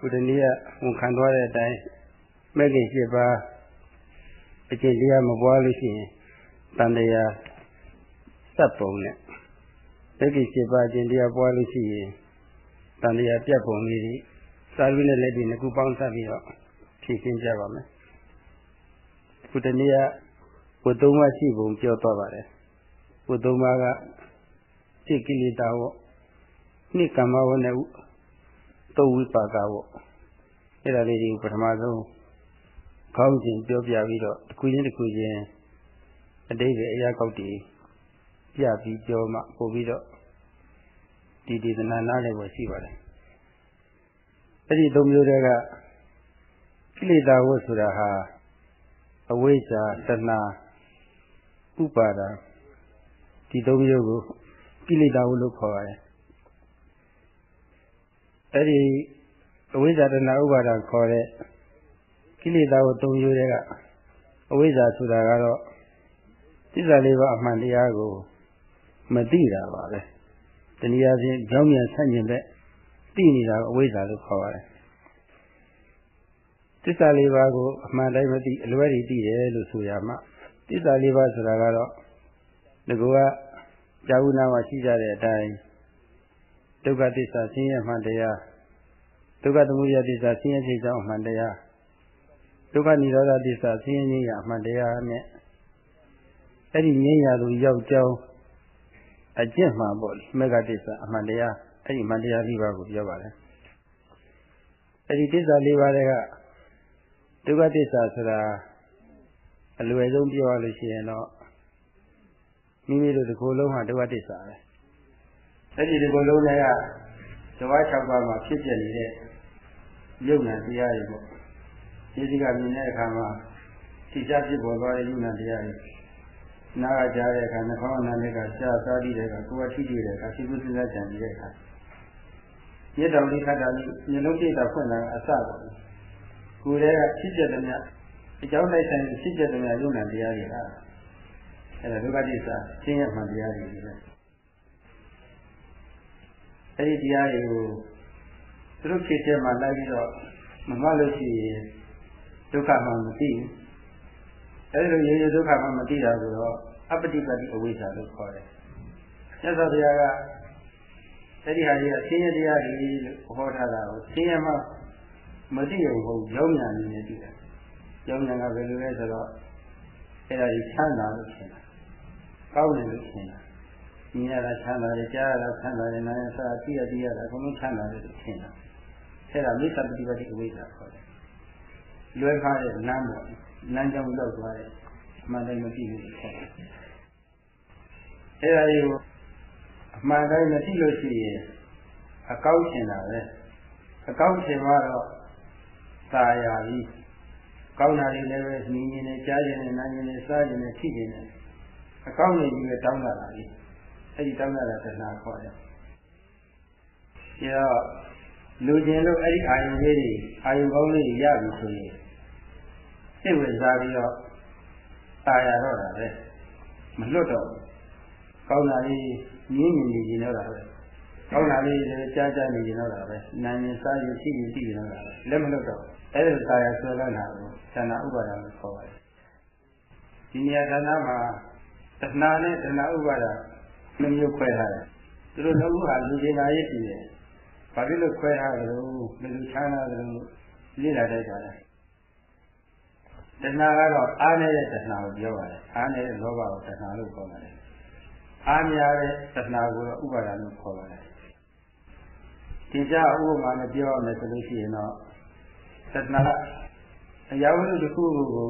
ဘုဒ္ဓနည်းဝန်ခံသွားတဲ့အတိုင်းမဲ့ခင်7ပါးအကျင့်တရားမပွားလို့ရှိရင်တန်တရားစပ်ပုံနဲ့မဲ့ခင်7ပါးအကျင့်တရားပွားလို့ရှိရင်တန်တရားပြတ်ပုံလေးတွေစာလူနဲ့လက်တွေနှစ်ခုပေါင်းစပ်ပြီးတော့ဖြည့်ရှင်းကြပါမယ်ဘုဒ္ဓနည်းဝတ်သုံးပါးရှိပုံပြောသွားပါတယ်ဝတ်သုံးပါးကစိတ်ကိလေသာဝနှစ်ကမ္မဝနဲ့ တုတ်ဝိပါကဝအဲ့ဒါလေးတွေကိုပထမဆုံးခေါင်းစဉ်ပြောပြပြီးတော့တစ်ခုချင်းတစ်ခုချင်းအတိတ်ပဲအရာကောက်တည်ပြပြီးပြောမှပို့ပြီးတော့ဒီဒေသနာနားလည်းပဲရှိပါတယ်အဲ့ဒီသုံးမျိုးတွေကကိလေသာဝတ်ဆိုတာဟာအဝိဇ္ဇာတဏှာဥပါဒာဒီသုံးမျိုးကိုကိလေသာဝတ်လို့ခေါ်ပါတယ် အဲ့ဒီအဝိဇ္ဇာတဏှာဥပါဒာခေါ်တဲ့ကိလေသာကိုသုံးမျိုးတွေကအဝိဇ္ဇာဆိုတာကတော့သစ္စာလေးပါးအမှန်တရားကိုမသိတာပါပဲတနည်းအားဖြင့်ကြောင်းမြန်ဆန့်ကျင်တဲ့သိနေတာအဝိဇ္ဇာလို့ခေါ်ပါတယ်သစ္စာလေးပါးကိုအမှန်တိုင်းမသိအလွဲတွေသိတယ်လို့ဆိုရမှာသစ္စာလေးပါးဆိုတာကတော့ဒီကောကကြာဝနာမှာရှိကြတဲ့အတိုင်း ဒုက္ခသစ္စာဆင်းရဲမှန်တရားဒုက္ခသမုဒယသစ္စာဆင်းရဲခြင်းကြောင့်မှန်တရားဒုက္ခនិရောဓသစ္စာဆင်းရဲခြင်းရမှန်တရားနဲ့အဲ့ဒီငြိမ်းရာသူရောက်ကြောင်းအကျင့်မှန်ပေါ့လေမေဃသစ္စာအမှန်တရားအဲ့ဒီမှန်တရား၄ပါးကိုပြောပါတယ်အဲ့ဒီသစ္စာ၄ပါးတွေကဒုက္ခသစ္စာဆိုတာအလွယ်ဆုံးပြောရလို့ရှိရင်တော့မိမိတို့ဒီကိုယ်လုံးဟာဒုက္ခသစ္စာပဲ အဲ့ဒီဒီကိုယ်လုံးတွေကဇဝါ၆ပါးမှာဖြစ်ပြနေတဲ့ယုံနာတရားတွေပေါ့ဒီစီကမြင်တဲ့အခါမှာသိချဖြစ်ပေါ်သွားတဲ့ယုံနာတရားတွေနားကြားတဲ့အခါနှာခေါင်းနားလေးကရှားစားပြီးတဲ့အခါကိုယ်ကထိတွေ့တဲ့အခါသိကုသနာကြံပြီးတဲ့အခါမြတ်တော်လေးခတ်တာလေးမျိုးလုံးပြည့်တာဖွင့်လာအစပါကိုယ်တည်းကဖြစ်ပြတဲ့မြတ်အကြောင်းလိုက်ဆိုင်ဖြစ်ပြတဲ့မြတ်ယုံနာတရားတွေဟာအဲ့ဒါဒုက္ခတိစ္စရှင်းရမှန်တရားတွေပဲ အဲ့ဒီတရားတွေကိုသူတို့ဖြစ်တဲ့မှာလိုက်ပြီးတော့မမှတ်လို့ရှိရင်ဒုက္ခမှမသိဘူးအဲဒီလိုရေရေဒုက္ခမှမသိတာဆိုတော့အပတိပတိအဝိဇ္ဇာလို့ခေါ်တယ်မြတ်စွာဘုရားကအဲ့ဒီဟာကြီးကဆင်းရဲတရားတွေလို့ဟောထားတာကိုဆင်းရဲမှမသိရုံဟုတ်ကြောင်းညာနေနေသိတယ်ကြောင်းညာကဘယ်လိုလဲဆိုတော့အဲ့ဒါကြီးချမ်းသာလို့ထင်တာကောင်းတယ်လို့ထင်တာ မြင်ရတာချမ်းသာတယ်ကြားရတာချမ်းသာတယ်နားရတာသိရသိရတာအကုန်လုံးချမ်းသာတယ်လို့ထင်တာအဲ့ဒါမိစ္ဆာပฏิပတ်တိအဝိဇ္ဇာခေါ်တယ်လွဲခါတဲ့လမ်းပေါ်လမ်းကြောင်းလောက်သွားတယ်အမှန်တိုင်းမသိဘူးခေါ်တယ်အဲ့ဒါတွေကိုအမှန်တိုင်းမသိလို့ရှိရင်အကောက်ချင်တာပဲအကောက်ချင်တော့သာယာပြီကောင်းတာတွေလည်းပဲမြင်နေကြားနေနားနေစားနေထိနေအကောင်းနေကြီးပဲတောင်းလာတာလေ အဲ့ဒီတောင်းလာတာတဏှာခေါ်တယ်။ဒါတော့လူကျင်လို့အဲ့ဒီအာယုလေးတွေအာယုကောင်းလေးရပြီဆိုရင်စိတ်ဝင်စားပြီးတော့ตายရတော့တာပဲမလွတ်တော့ကောင်းတာလေးမြင်းမြင်နေရင်တော့တာပဲကောင်းတာလေးလည်းကြားကြားနေရင်တော့တာပဲနာရင်စားရင်ရှိရင်ရှိရင်တော့တာပဲလက်မလွတ်တော့အဲ့ဒါตายရဆွဲလာတာကိုသဏ္ဍာဥပါဒလို့ခေါ်ပါတယ်ဒီနေရာဌာနမှာတဏှာနဲ့တဏှာဥပါဒ နှမျိုးခွဲထားတယ်သူတို့လုံးဝလူကျင်လာရည်ရှိတယ်ဘာဖြစ်လို့ခွဲထားတယ်လို့ဘယ်လိုချမ်းသာတယ်လို့လေ့လာတတ်ကြတယ်တဏှာကတော့အားနေတဲ့တဏှာကိုပြောပါတယ်အားနေတဲ့လောဘကိုတဏှာလို့ခေါ်ပါတယ်အားများတဲ့တဏှာကိုတော့ဥပါဒလို့ခေါ်ပါတယ်ဒီကြဥပမာနဲ့ပြောရမယ်ဆိုလို့ရှိရင်တော့တဏှာအရာဝတ္ထုတစ်ခုကို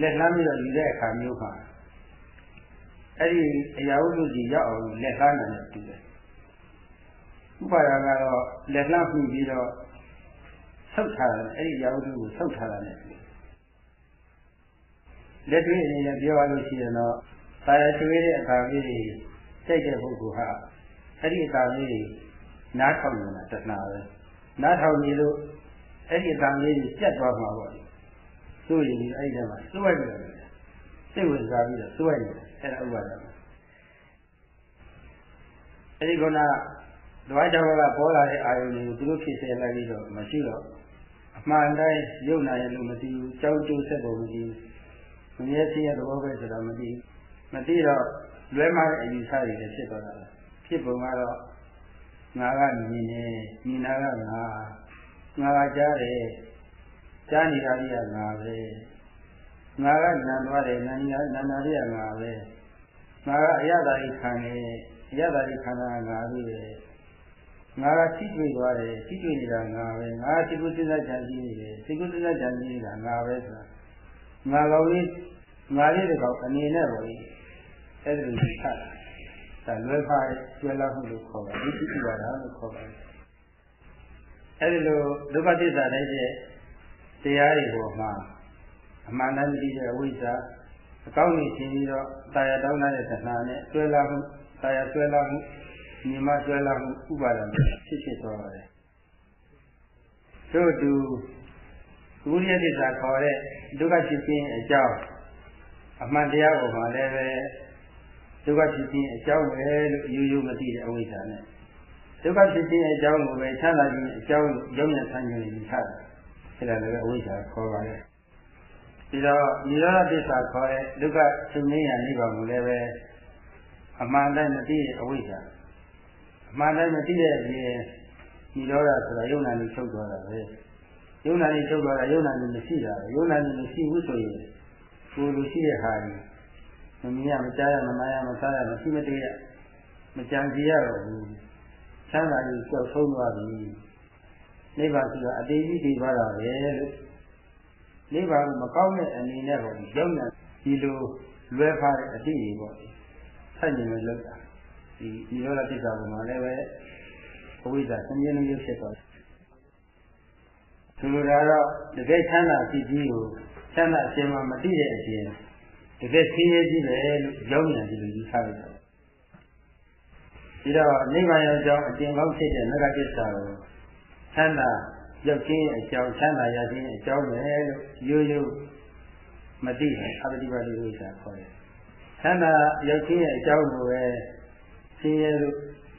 လက်လှမ်းပြီးတော့ယူတဲ့အခါမျိုးမှာ အဲ့ဒီအရာဝတ္ထုကြီးရောက်အောင်လက်လှမ်းတယ်တူတယ်ဥပါဒာကတော့လက်လှမ်းပြီးပြီးတော့ဆုတ်ထားတယ်အဲ့ဒီရာဝတ္ထုကိုဆုတ်ထားတာနဲ့လက်တွေ့အနေနဲ့ပြောရလို့ရှိရင်တော့သာယာကျွေးတဲ့အခါလေးတွေစိတ်တဲ့ပုဂ္ဂိုလ်ဟာအဲ့ဒီအခါလေးတွေနားထောင်နေတာတဏှာပဲနားထောင်နေလို့အဲ့ဒီအတန်လေးကြီးပြတ်သွားမှာပေါ့ဆိုရင်ဒီအဲ့ဒီထဲမှာစွဲပြီးတော့ စိတ်ဝင်စားပြီးတော့စွဲနေတယ်အဲ့ဒါဥပါဒအဲ့ဒီကုဏဓဝါကြောင့်ကပေါ်လာတဲ့အာယုန်တွေကိုသူတို့ဖြစ်စေလိုက်ပြီးတော့မရှိတော့အမှန်တိုင်းယုံနာရလို့မသိဘူးကြောက်ကြိုးဆက်ဖို့မသိဘူးမမြဲဖြစ်ရသဘောပဲဆိုတာမသိဘူးမသိတော့လွဲမှားတဲ့အယူဆတွေလည်းဖြစ်သွားတာဖြစ်ပုံကတော့ငါကမြင်နေမြင်တာကငါငါကကြားတယ်ကြားနေတာကြီးကငါပဲ ငါကနာသွားတယ်နာနေတာနာနာကြီးကငါပဲငါကအရသာကြီးခံတယ်အရသာကြီးခံတာငါပဲငါကသိတွေ့သွားတယ်သိတွေ့နေတာငါပဲငါသိကုသစ္စာကြံစည်နေတယ်သိကုသစ္စာကြံစည်နေတာငါပဲဆိုတာငါကောင်ကြီးငါလေးတကောင်အနေနဲ့ပေါ့လေအဲ့ဒါကိုခတ်ဒါလွယ်ပါကျွဲလာမှုလို့ခေါ်ပါတယ်ဒီသိပါတာလို့ခေါ်ပါတယ်အဲ့ဒီလိုဒုက္ခသစ္စာတိုင်းရဲ့တရားတွေပေါ်မှာ အမှန်တမ်းသိတဲ့အဝိဇ္ဇာအကောင်းကြီးရှင်းပြီးတော့တာယာတောင်းတဲ့သဏ္ဍာန်နဲ့ကျွဲလာမှုတာယာကျွဲလာမှုညီမကျွဲလာမှုဥပါဒံဖြစ်ဖြစ်သွားပါတယ်တို့တူဝိရိယသစ္စာခေါ်တဲ့ဒုက္ခဖြစ်ခြင်းအကြောင်းအမှန်တရားပေါ်မှာလည်းပဲဒုက္ခဖြစ်ခြင်းအကြောင်းပဲလို့ယူယူမသိတဲ့အဝိဇ္ဇာနဲ့ဒုက္ခဖြစ်ခြင်းအကြောင်းကိုပဲချမ်းသာခြင်းအကြောင်းရုံးရဆန်းခြင်းယူထားတယ်အဲ့ဒါလည်းအဝိဇ္ဇာခေါ်ပါတယ် ဒီတော့နိရောဓသစ္စာခေါ်တဲ့ဒုက္ခချုပ်ငြိမ်းရာနိဗ္ဗာန်ကိုလည်းပဲအမှန်တည်းမသိတဲ့အဝိဇ္ဇာအမှန်တည်းမသိတဲ့အပြင်နိရောဓဆိုတာယုံနာနဲ့ချုပ်သွားတာပဲယုံနာနဲ့ချုပ်သွားတာယုံနာနဲ့မရှိတာယုံနာနဲ့မရှိဘူးဆိုရင်ကိုယ်လိုရှိတဲ့ဟာကြီးမမြင်ရမကြားရမနာရမစားရမရှိမတည့်ရမကြံစီရတော့ဘူးချမ်းသာကြီးကြောက်ဆုံးသွားပြီနိဗ္ဗာန်ဆိုတာအတေကြီးတည်သွားတာပဲလို့ နိဗ္ဗာန်မကောင်းတဲ့အနေနဲ့ပေါ့ဒီရုံနဲ့ဒီလိုလွဲဖားတဲ့အတိတွေပေါ့ဆက်ညင်လို့လောက်တာဒီဒီရောတိစ္ဆာပေါ်မှာလည်းပဲအဝိဇ္ဇာဆင်းရဲနေရဖြစ်သွားတယ်သူတို့ကတော့တကယ်ချမ်းသာဖြစ်ကြီးကိုချမ်းသာအရှင်မမတိတဲ့အပြင်တကယ်ဆင်းရဲကြီးပဲလို့ကြောင်းညာဒီလိုယူဆလိုက်တာဒီတော့နိဗ္ဗာန်ရဲ့အကြောင်းအကျင့်ကောင်းဖြစ်တဲ့နဂကိစ္စကိုချမ်းသာ ရောက်ခြင်းအကြောင်းချမ်းသာရခြင်းအကြောင်းပဲလို့ရိုးရိုးမသိရင်အပတိပါတိဝိသခေါ်တယ်။ချမ်းသာရောက်ခြင်းအကြောင်းကိုပဲဆင်းရဲလို့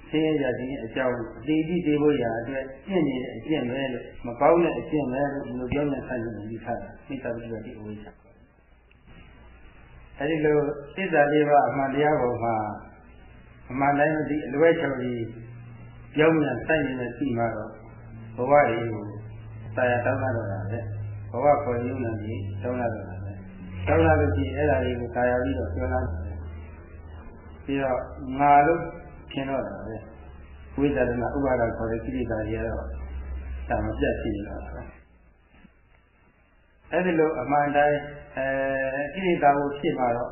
ဆင်းရဲရခြင်းအကြောင်းအတိအကျသေးဖို့ရာအတွက်ပြင့်နေတဲ့အကျင့်ပဲလို့မကောင်းတဲ့အကျင့်ပဲလို့ဒီလိုပြောနေဆိုင်နေပြီးထားတာသိတာပတိပါတိဝိသခေါ်တယ်။အဲဒီလိုသစ္စာလေးပါးအမှန်တရားပေါ်မှာအမှန်တိုင်းမသိအလွဲချော်ပြီးကြောင်းမြန်ဆိုင်နေတဲ့သိမှာတော့ဘဝကြီးကို တာယာတောင်းတာတော့ပဲဘဝခေါ်ရုံနဲ့ဒီတောင်းတာတော့ပဲတောင်းလာလို့ရှိရင်အဲ့ဒါတွေကိုကာယပြီးတော့ပြောလာပြီးတော့ငါလို့ထင်တော့တာပဲဝိဇ္ဇာတနာဥပါဒခေါ်တဲ့ကိလေသာတွေကတော့ဒါမပြတ်ရှိနေတာပဲအဲ့ဒီလိုအမှန်တိုင်းအဲကိလေသာကိုဖြစ်မှာတော့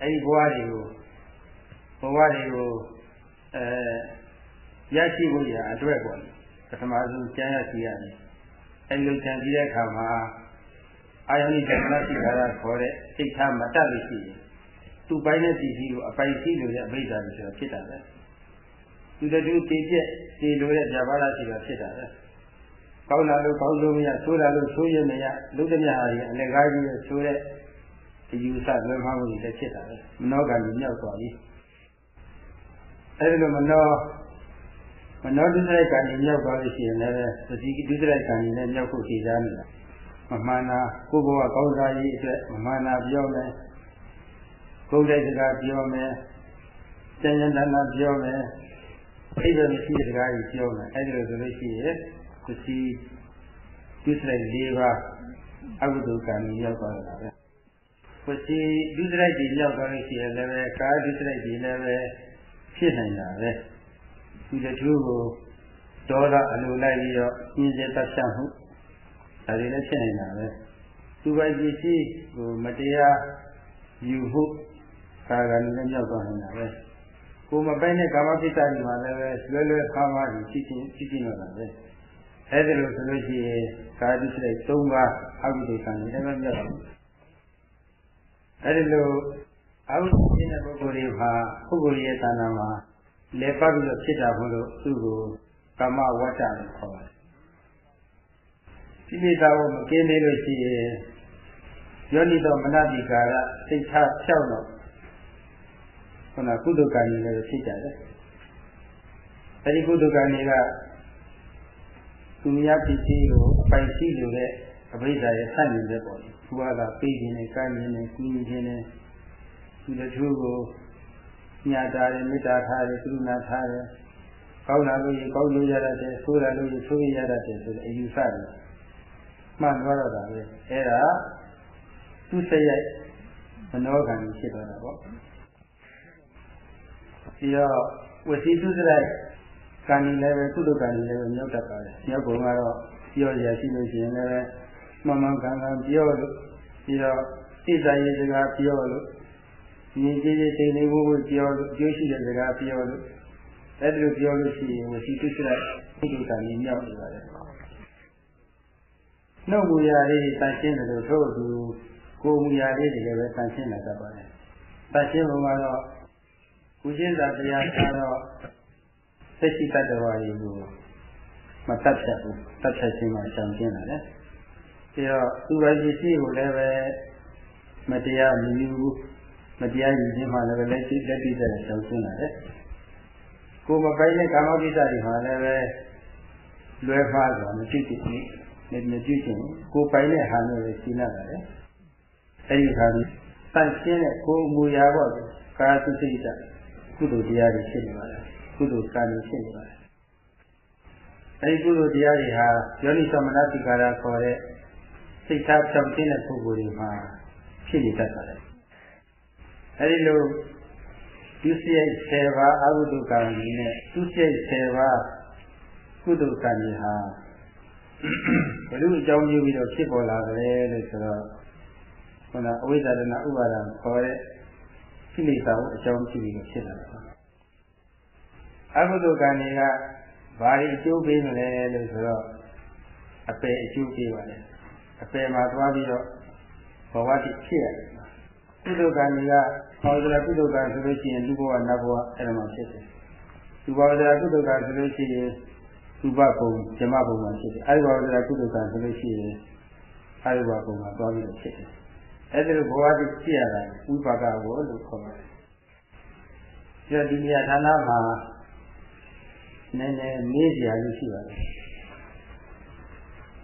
အဲ့ဒီဘဝတွေကိုဘဝတွေကိုအဲရရှိဖို့ရအတွက်ပေါ့ပထမဆုံးကျမ်းရစီရတယ် အဲဒီလိုကြံပြီးတဲ့အခါမှာအာယုန်ဒီကမသိခါရခေါ်တဲ့စိတ်ထားမတတ်လို့ရှိရင်သူ့ပိုင်းတဲ့စီစီကိုအပိုင်စီလို့ရဲ့အဘိဓါလို့ဆိုတာဖြစ်တာပဲသူတတူတည်ပြက်တည်လို့တဲ့ဇာဘာလာရှိတာဖြစ်တာပဲကောင်းလာလို့ကောင်းလို့မရဆိုးလာလို့ဆိုးရမရလူတမျှဟာကြီးအလကားကြီးရဲ့ဆိုးတဲ့ဒီယူဆလွဲမှားမှုတွေလည်းဖြစ်တာပဲမနောကံကြီးမြောက်သွားပြီအဲဒီလိုမနော မနောဒုစရိုက်ကံကြီးမြောက်သွားလို့ရှိရင်လည်းပစီဒုစရိုက်ကံကြီးနဲ့မြောက်ဖို့ကြည်စားနေတာမမှန်တာကိုယ်ဘဝကောင်းစားရေးအတွက်မမှန်တာပြောမယ်ဘုရားစကားပြောမယ်ကျန်ကျန်တနာပြောမယ်အိဗေမရှိတဲ့စကားကြီးပြောမယ်အဲဒီလိုဆိုလို့ရှိရင်ပစီဒုစရိုက်၄ပါးအကုသိုလ်ကံကြီးမြောက်သွားတာပဲပစီဒုစရိုက်ကြီးမြောက်သွားလို့ရှိရင်လည်းကာဒုစရိုက်ကြီးလည်းပဲဖြစ်နိုင်တာပဲ ဒီတထူးကိုဒေါသအလိုလိုက်ပြီးတော့ညှင်းစေတတ်ဖြတ်မှုဒါတွေလည်းဖြစ်နေတာပဲသူပိုင်ပစ္စည်းကိုမတရားယူမှုကာကံနဲ့မြောက်သွားနေတာပဲကိုမပိုင်တဲ့ကာမပိတ္တကြီးမှာလည်းပဲလွယ်လွယ်ခါးပါးကြီးဖြစ်ချင်းဖြစ်ချင်းတော့တာပဲအဲဒီလိုဆိုလို့ရှိရင်ကာတိစိတ်၃ပါးအကုသိုလ်ကံတွေလည်းမြောက်သွားတယ်အဲဒီလိုအကုသိုလ်ဖြစ်တဲ့ပုဂ္ဂိုလ်တွေမှာပုဂ္ဂိုလ်ရဲ့ဌာနမှာ လဲပတ်ပြီးတော့ဖြစ်တာဘုလို့သူ့ကိုကာမဝတ္တလို့ခေါ်ပါတယ်ဒီမိသားကိုမကင်းနေလို့ရှိရင်ယောနိတော်မနတိကာရစိတ်ထားဖြောက်တော့ခုနကုသကံကြီးလည်းဖြစ်ကြတယ်အဲဒီကုသကံတွေကသူများဖြစ်စီကိုအပိုင်ရှိလို့တဲ့အဘိဓါရဲ့ဆန့်ကျင်တဲ့ပေါ့လေသူကကပေးခြင်းနဲ့ကမ်းခြင်းနဲ့ကူညီခြင်းနဲ့သူတချို့ကို ညာတာတယ်မေတ္တာထားတယ်ကရုဏာထားတယ်ကောင်းလာလို့ရင်ကောင်းလို့ရတတ်တယ်ဆိုးလာလို့ရင်ဆိုးရရတတ်တယ်ဆိုတဲ့အယူဆတွေမှန်သွားတော့တာပဲအဲ့ဒါသူစရိုက်မနောကံဖြစ်သွားတာပေါ့ပြီးတော့ဝစီသူစရိုက်ကံကြီးလည်းပဲကုသကံကြီးလည်းပဲမြောက်တတ်ပါတယ်မြောက်ကုန်ကတော့ပြောရရှိလို့ရှိရင်လည်းမှန်မှန်ကန်ကန်ပြောလို့ပြီးတော့သိစာရေးစကားပြောလို့ ညီကြီးကြီးတိမ်တိမ်ဝုန်းဝုန်းပြောလို့အကျိုးရှိတဲ့စကားပြောလို့အဲ့ဒီလိုပြောလို့ရှိရင်ဝစီတုစရိုက်ကုသကံကြီးမြောက်နေပါတယ်နှုတ်မူရာလေးတန်ရှင်းတယ်လို့ထို့သူကိုယ်မူရာလေးတကယ်ပဲတန်ရှင်းလာတတ်ပါတယ်တန်ရှင်းပုံကတော့ကုရှင်းသာတရားထားတော့သိရှိတတ်တော်ရည်ကိုမတတ်ဖြတ်ဘူးတတ်ဖြတ်ခြင်းမှရှောင်ကျင်းလာတယ်ပြီးတော့သူပဲရှိရှိကိုလည်းပဲမတရားမယူဘူး မတရားယူခြင်းမှလည်းပဲလက်ရှိလက်ပြီးတဲ့ရှောင်ကျင်းလာတယ်ကိုယ်မပိုင်တဲ့ကာမကိစ္စတွေမှာလည်းပဲလွယ်မှားဆိုတာမဖြစ်ဖြစ်ဘူးမမကြည့်ချင်ကိုပိုင်တဲ့ဟာမျိုးတွေရှင်းလာတယ်အဲဒီခါဒီတန့်ရှင်းတဲ့ကိုယ်မူရာပေါ့ကာသုစိတ်တကုသိုလ်တရားတွေဖြစ်နေပါလားကုသိုလ်ကံတွေဖြစ်နေပါလားအဲဒီကုသိုလ်တရားတွေဟာယောနိသမနတိကာရခေါ်တဲ့စိတ်ထားဖြောင့်ခြင်းတဲ့ပုဂ္ဂိုလ်တွေမှာဖြစ်နေတတ်ပါတယ် အဲဒီလိုသူစိတ်10ပါးအကုသိုလ်ကံတွေနဲ့သူစိတ်10ပါးကုသိုလ်ကံတွေဟာဘယ်လိုအကြောင်းပြုပြီးတော့ဖြစ်ပေါ်လာကြလဲလို့ဆိုတော့ခုနအဝိဇ္ဇာရဏဥပါဒံခေါ်တဲ့ကိလေသာကိုအကြောင်းပြုပြီးတော့ဖြစ်လာတာအကုသိုလ်ကံတွေကဘာတွေအကျိုးပေးမလဲလို့ဆိုတော့အပယ်အကျိုးပေးပါလေအပယ်မှာသွားပြီးတော့ဘဝတိဖြစ်ရတယ်ကုသိုလ်ကံတွေက ဟောဒရာကုသိုလ်ကံဆိုလို့ရှိရင်လူဘဝနတ်ဘဝအဲ့ဒါမှဖြစ်တယ်လူဘဝဒရာကုသိုလ်ကံဆိုလို့ရှိရင်ရူပဘုံဇမဘုံမှာဖြစ်တယ်အဲဒီဘဝဒရာကုသိုလ်ကံဆိုလို့ရှိရင်အဲဒီဘဝဘုံမှာသွားပြီးတော့ဖြစ်တယ်အဲဒီလိုဘဝတိဖြစ်ရတာဝိပါကဘဝလို့ခေါ်ပါတယ်ဒီနေရာဌာနမှာနည်းနည်းမေးစရာကြီးရှိပါတယ်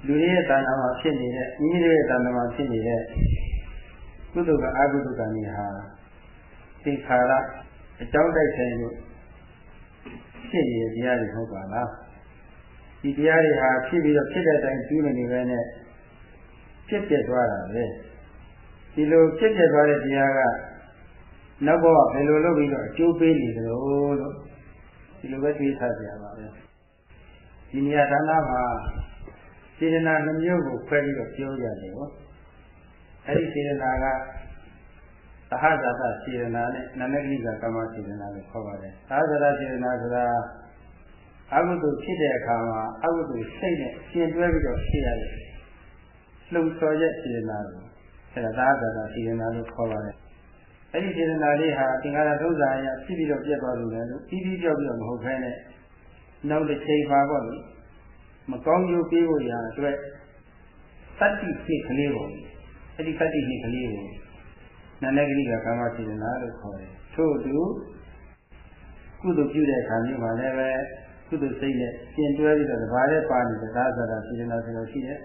လူတွေရဲ့တဏ္ဍာမှာဖြစ်နေတဲ့မိမိတို့ရဲ့တဏ္ဍာမှာဖြစ်နေတဲ့ကုသိုလ်ကအကုသိုလ်ကံတွေဟာ သင်္ခါရအကြောင်းတိုက်ဆိုင်လို့ဖြစ်နေတဲ့တရားတွေဟုတ်ပါလားဒီတရားတွေဟာဖြစ်ပြီးတော့ဖြစ်တဲ့အတိုင်းကျူးနေနေပဲနဲ့ဖြစ်ပြသွားတာပဲဒီလိုဖြစ်ပြသွားတဲ့တရားကနောက်ဘဝဘယ်လိုလုပ်ပြီးတော့အကျိုးပေးနေကြလို့လို့ဒီလိုပဲတွေးဆကြရပါပဲဒီနေရာဌာနမှာစေတနာနှမျိုးကိုခွဲပြီးတော့ပြောရတယ်ဟောအဲ့ဒီစေတနာက သဟဇာတစေတနာနဲ့နန္ဒကိကကမ္မစေတနာလို့ခေါ်ပါတယ်သဟဇာတစေတနာဆိုတာအကုသိုလ်ဖြစ်တဲ့အခါမှာအကုသိုလ်စိတ်နဲ့ရှင်တွဲပြီးတော့ဖြစ်ရတယ်လှုပ်ဆော်ရဲ့စေတနာကိုအဲ့ဒါသဟဇာတစေတနာလို့ခေါ်ပါတယ်အဲ့ဒီစေတနာလေးဟာသင်္ခါရသုံးစာအရဖြစ်ပြီးတော့ပြတ်သွားလို့လည်းပြီးပြီးပြောက်ပြီးတော့မဟုတ်ဘဲနဲ့နောက်တစ်ချိန်ပါပေါ့လေမကောင်းကျိုးပေးဖို့ရာအတွက်တတ္တိဖြစ်ကလေးပေါ့အဲ့ဒီတတ္တိဖြစ်ကလေးကို နာနဂရိကကာမစေတနာလို့ခေါ်တယ်ထို့အတူကုသိုလ်ပြုတဲ့အခါမျိုးမှာလည်းပဲကုသိုလ်စိတ်နဲ့ပြင်တွဲပြီးတော့တဘာနဲ့ပါနေတဲ့သာသနာစေတနာဆိုလို့ရှိတယ်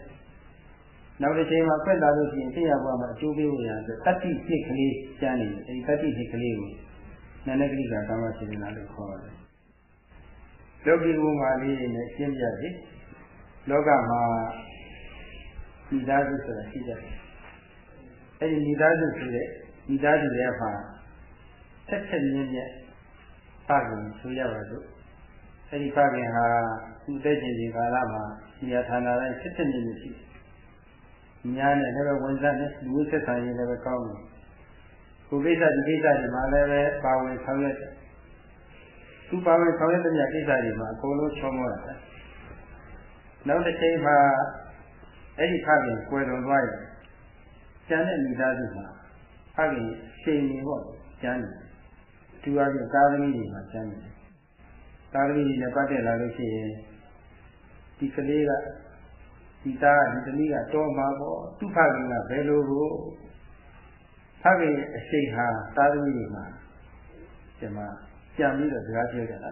နောက်တစ်ချိန်မှာဖက်လာလို့ရှိရင်သိရဘဝမှာအကျိုးပေးဖို့ရတဲ့တတိစိတ်ကလေးကျမ်းနေတယ်အဲဒီတတိစိတ်ကလေးကိုနာနဂရိကကာမစေတနာလို့ခေါ်တယ်လောကီဘုံမှာလေးနဲ့ရှင်းပြပြီလောကမှာမိသားစုဆိုတာရှိတယ်အဲဒီမိသားစုဆိုတဲ့ မိသားစုရဲ့မှာဆက်ဆက်မြင့်မြတ်ဖခင်ဆိုရပါစို့အဲဒီဖခင်ဟာသူ့တဲ့ခြင်းဒီကာလမှာဒီဌာနတိုင်းဆက်ဆက်မြင့်မြတ်ရှိတယ်ညာနဲ့လည်းပဲဝင်စားနဲ့လူဝိသက်ဆိုင်ရင်လည်းပဲကောင်းတယ်ကိုကိစ္စဒီကိစ္စတွေမှာလည်းပဲပါဝင်ဆောင်ရွက်တယ်သူပါဝင်ဆောင်ရွက်တဲ့ကိစ္စတွေမှာအကုန်လုံးချောမောတာနောက်တစ်ချိန်မှာအဲ့ဒီဖခင်ကွယ်တော်သွားရင်ကျန်တဲ့မိသားစုမှာ ဖခင်ရှင်နေပေါ့ကျန်တယ်သူအပြင်ကာသမီတွေမှာကျန်တယ်ကာသမီတွေနဲ့ပတ်သက်လာလို့ရှိရင်ဒီကလေးကဒီသားဒီသမီးကတော့မှာပေါ့သူ့ဖခင်ကဘယ်လိုကိုဖခင်အရှိန်ဟာသားသမီးတွေမှာဒီမှာကြံပြီးတော့စကားပြောကြတာ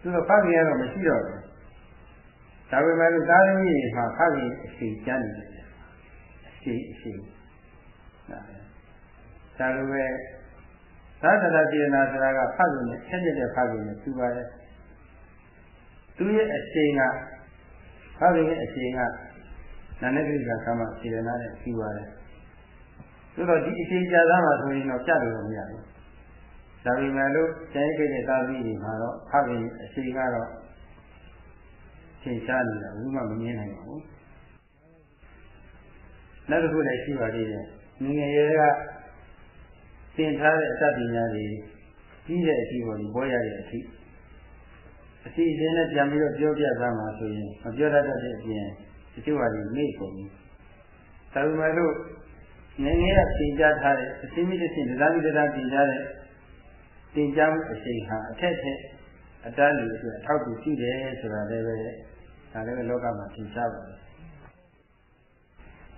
သူသူကဖခင်ကတော့မရှိတော့ဘူးဒါပေမဲ့လို့သားသမီးတွေမှာဖခင်အရှိကျမ်းနေတယ်အရှိအရှိ ဒါလိုပဲသာသနာစေနာဆိုတာကဖခင်နဲ့ဆက်နေတဲ့ဖခင်နဲ့သူပါတယ်သူရဲ့အရှိန်ကဖခင်ရဲ့အရှိန်ကနာနေကိစ္စကမှစေရနာနဲ့ပြီးပါတယ်ဆိုတော့ဒီအရှိန်ကြာသားမှာဆိုရင်တော့ပြတ်လို့မရဘူးဒါပေမဲ့လို့ကျန်ခဲ့တဲ့သာသမီတွေမှာတော့ဖခင်အရှိန်ကတော့သင်ရှားနေတာဘူးမှမမြင်နိုင်ပါဘူးနောက်တစ်ခုလည်းရှိပါသေးတယ်ငငယ်ရဲက သင်ထားတဲ့အတတ်ပညာတွေကြီးတဲ့အထိပေါ်ဒီပေါ်ရတဲ့အထိအစီအစဉ်နဲ့ပြန်ပြီးတော့ပြောပြသမှာဆိုရင်မပြောတတ်တဲ့အပြင်တချို့ဟာဒီမေ့ကုန်ပြီဒါပေမဲ့လို့ငငယ်ကသင်ကြားထားတဲ့အစီအမီတစ်ဆင့်ဒဇာမိဒဇာသင်ကြားတဲ့သင်ကြားမှုအချိန်ဟာအထက်ထက်အတန်းလူအတွက်အထောက်အကူရှိတယ်ဆိုတာလည်းပဲဒါလည်းလောကမှာသင်ရှားပါတယ်။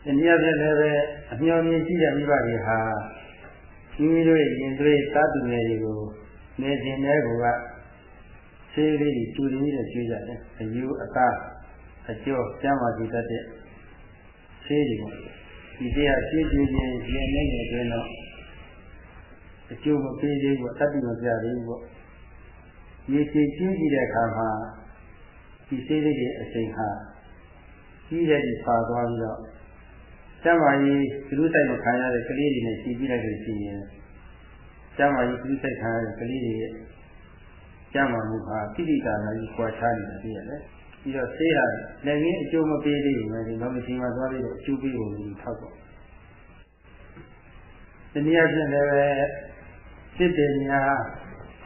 ဒီနည်းအားဖြင့်လည်းပဲအမျှော်မြင်ရှိတဲ့မိဘတွေဟာ မိမိတို့ရဲ့ရင်သွေးသားသူငယ်တွေကိုနေစဉ်တဲ့ကောဆေးလေးတွေတူတူနဲ့ကျွေးကြတယ်။အယူအကားအကျော်ကျမ်းမာကြည့်တတ်တဲ့ဆေးတွေဒီတရားကျွေးကျွေးချင်းဒီအနေနဲ့တွင်တော့အကျိုးမပေးသေးဘူးတတ်ပြီးမပြသေးဘူးပေါ့။ရေချေကျွေးကြည့်တဲ့အခါမှာဒီစိတ်လေးတွေအစိမ်ဟာကြီးတဲ့ဒီပါသွားပြီးတော့ ကျမ်းမာရေးသလူဆိုင်မခံရတဲ့ကလေးတွေနဲ့ရှင်းပြလိုက်လို့ရှိရင်ကျမ်းမာရေးသလူဆိုင်ခံရတဲ့ကလေးတွေရဲ့ကျမ်းမာမှုဟာတိတိကျကျကြီးကွာခြားနေတာသိရတယ်ပြီးတော့ဆေးဟာလည်းငင်းအကျိုးမပေးသေးဘူးလေဒီလောကကြီးမှာသွားပြီးတော့အကျိုးပေးဖို့လူထောက်ပေါ့ဒီနည်းအားဖြင့်လည်းစစ်တယ်များ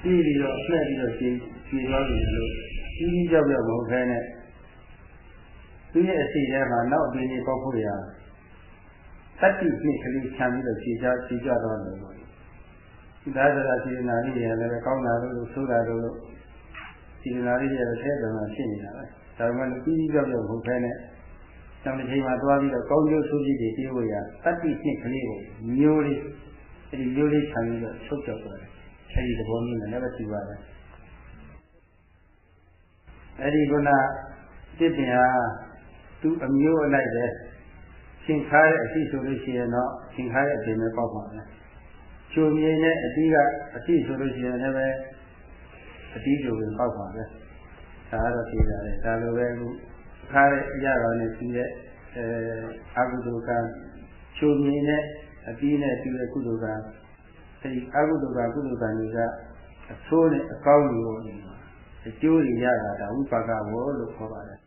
ပြီးပြီးတော့နှဲ့ပြီးတော့ရှင်းရှင်းသွားပြီလို့ကြီးကြီးကြောက်ကြောက်မဟုတ်ခဲနဲ့သူရဲ့အစီထဲမှာနောက်အပြင်ကြီးပေါက်ဖို့ရ တတိနှစ်ကလေးခြံပြီးတော့ခြေကြခြေကြတော့တယ်လို့ဒီသားစရာခြေနာလေးတွေလည်းကောင်းတာလို့ဆိုးတာလို့ခြေနာလေးတွေလည်းထဲတယ်မှာဖြစ်နေတာပဲဒါပေမဲ့ကြီးကြီးကြောက်ကြောက်မဟုတ်ခဲနဲ့နောက်တစ်ချိန်မှာသွားပြီးတော့ကောင်းကျိုးဆိုးကြီးတွေပြေးဖို့ရတတိနှစ်ကလေးကိုမျိုးလေးအဲဒီမျိုးလေးခြံပြီးတော့ချုပ်ကြောက်သွားတယ်အဲဒီသဘောမျိုးနဲ့လည်းရှိပါတယ်အဲ့ဒီကုဏတစ်ပင်ဟာသူ့အမျိုးအလိုက်ပဲ သင်္ခါရအရှိဆိုလို့ရှိရင်တော့သင်္ခါရအပြင်ပဲပေါက်ပါမယ်။ချိုမြင်တဲ့အတိကအရှိဆိုလို့ရှိရင်လည်းအတိကျိုးပဲပေါက်ပါပဲ။ဒါကတော့သိရတယ်။ဒါလိုပဲခုခါတဲ့အရာတော်နဲ့ပြီးတဲ့အဲအကုသိုလ်ကချိုမြင်တဲ့အတိနဲ့ပြီးတဲ့ကုသိုလ်ကအဲဒီအကုသိုလ်ကကုသိုလ်ကံတွေကအဆိုးနဲ့အကောင်းတွေကိုအကျိုးတွေရတာဒါဝိပါကဝလို့ခေါ်ပါတယ်